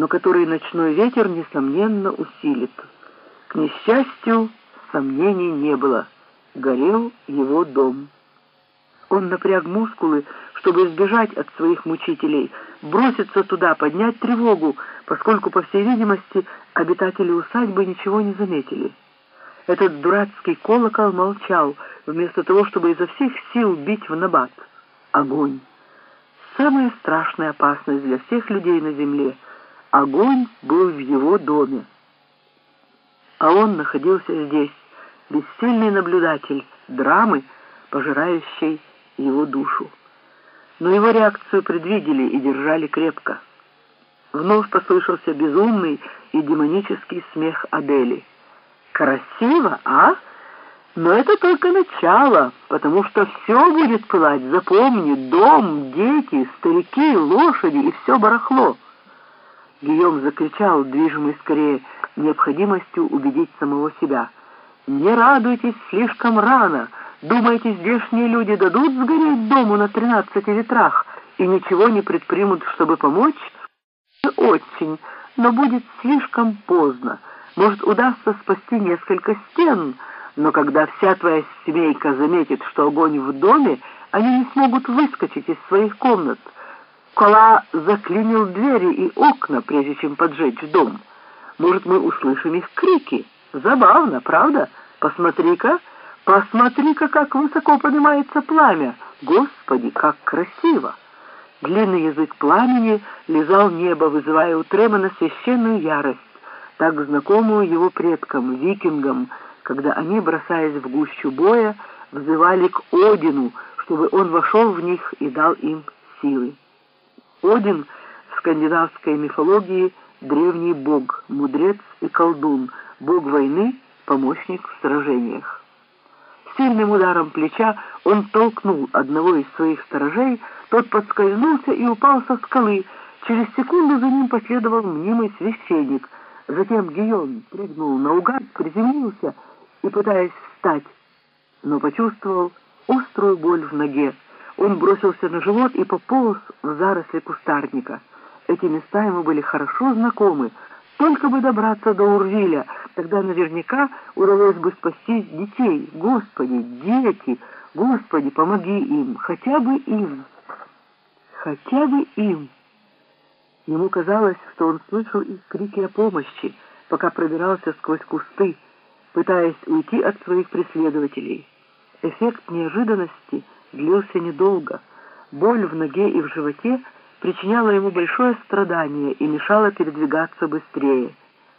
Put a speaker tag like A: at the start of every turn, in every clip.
A: но который ночной ветер, несомненно, усилит. К несчастью, сомнений не было. Горел его дом. Он напряг мускулы, чтобы избежать от своих мучителей, броситься туда, поднять тревогу, поскольку, по всей видимости, обитатели усадьбы ничего не заметили. Этот дурацкий колокол молчал, вместо того, чтобы изо всех сил бить в набат. Огонь. Самая страшная опасность для всех людей на земле. Огонь был в его доме. А он находился здесь, бессильный наблюдатель драмы, пожирающей его душу. Но его реакцию предвидели и держали крепко. Вновь послышался безумный и демонический смех Адели. Красиво, а? Но это только начало, потому что все будет пылать, запомни, дом, дети, старики, лошади и все барахло. Гийом закричал, движимый скорее необходимостью убедить самого себя. «Не радуйтесь слишком рано. Думаете, здешние люди дадут сгореть дому на тринадцати ветрах и ничего не предпримут, чтобы помочь? Очень, но будет слишком поздно». Может, удастся спасти несколько стен, но когда вся твоя семейка заметит, что огонь в доме, они не смогут выскочить из своих комнат. Кола заклинил двери и окна, прежде чем поджечь дом. Может, мы услышим их крики. Забавно, правда? Посмотри-ка, посмотри-ка, как высоко поднимается пламя. Господи, как красиво! Длинный язык пламени лизал небо, вызывая у Тремона священную ярость так знакомую его предкам, викингам, когда они, бросаясь в гущу боя, взывали к Одину, чтобы он вошел в них и дал им силы. Один в скандинавской мифологии древний бог, мудрец и колдун, бог войны, помощник в сражениях. Сильным ударом плеча он толкнул одного из своих сторожей, тот подскользнулся и упал со скалы. Через секунду за ним последовал мнимый священник — Затем Гийом прыгнул наугад, приземлился и, пытаясь встать, но почувствовал острую боль в ноге. Он бросился на живот и пополз в заросли кустарника. Эти места ему были хорошо знакомы. Только бы добраться до Урвиля, тогда наверняка удалось бы спасти детей. Господи, дети! Господи, помоги им! Хотя бы им! Хотя бы им! Ему казалось, что он слышал их крики о помощи, пока пробирался сквозь кусты, пытаясь уйти от своих преследователей. Эффект неожиданности длился недолго. Боль в ноге и в животе причиняла ему большое страдание и мешала передвигаться быстрее.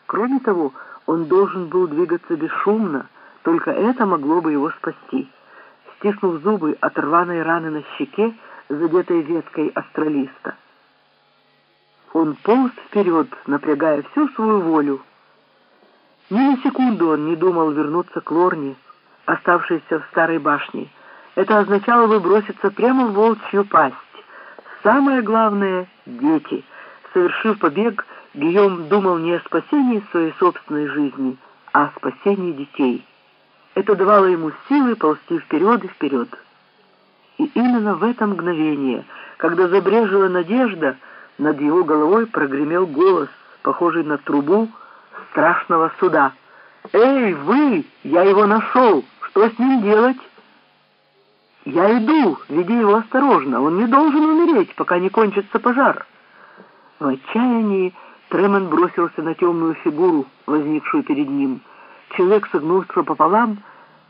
A: Кроме того, он должен был двигаться бесшумно, только это могло бы его спасти. Стиснув зубы от рваной раны на щеке, задетой веткой астролиста, он полз вперед, напрягая всю свою волю. Ни на секунду он не думал вернуться к Лорне, оставшейся в старой башне. Это означало бы броситься прямо в волчью пасть. Самое главное — дети. Совершив побег, Гийом думал не о спасении своей собственной жизни, а о спасении детей. Это давало ему силы ползти вперед и вперед. И именно в это мгновение, когда забрежила надежда, над его головой прогремел голос, похожий на трубу страшного суда. «Эй, вы! Я его нашел! Что с ним делать?» «Я иду! Веди его осторожно! Он не должен умереть, пока не кончится пожар!» В отчаянии Тремен бросился на темную фигуру, возникшую перед ним. Человек, согнулся пополам,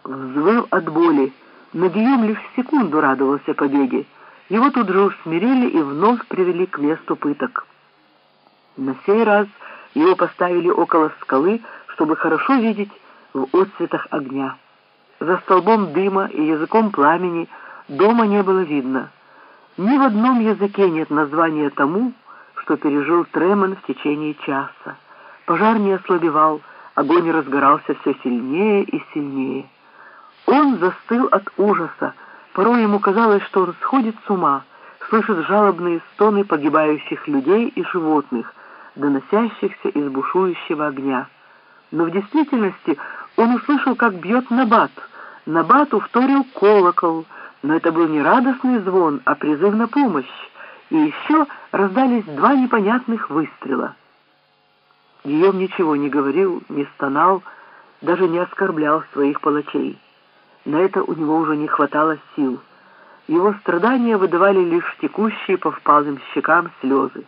A: взвыл от боли, но Гийом лишь секунду радовался победе. Его тут же усмирили и вновь привели к месту пыток. На сей раз его поставили около скалы, чтобы хорошо видеть в отцветах огня. За столбом дыма и языком пламени дома не было видно. Ни в одном языке нет названия тому, что пережил Тремен в течение часа. Пожар не ослабевал, огонь разгорался все сильнее и сильнее. Он застыл от ужаса, Порой ему казалось, что он сходит с ума, слышит жалобные стоны погибающих людей и животных, доносящихся из бушующего огня. Но в действительности он услышал, как бьет Набат. Набату вторил колокол, но это был не радостный звон, а призыв на помощь. И еще раздались два непонятных выстрела — Гийом ничего не говорил, не стонал, даже не оскорблял своих палачей. На это у него уже не хватало сил. Его страдания выдавали лишь текущие по впалым щекам слезы.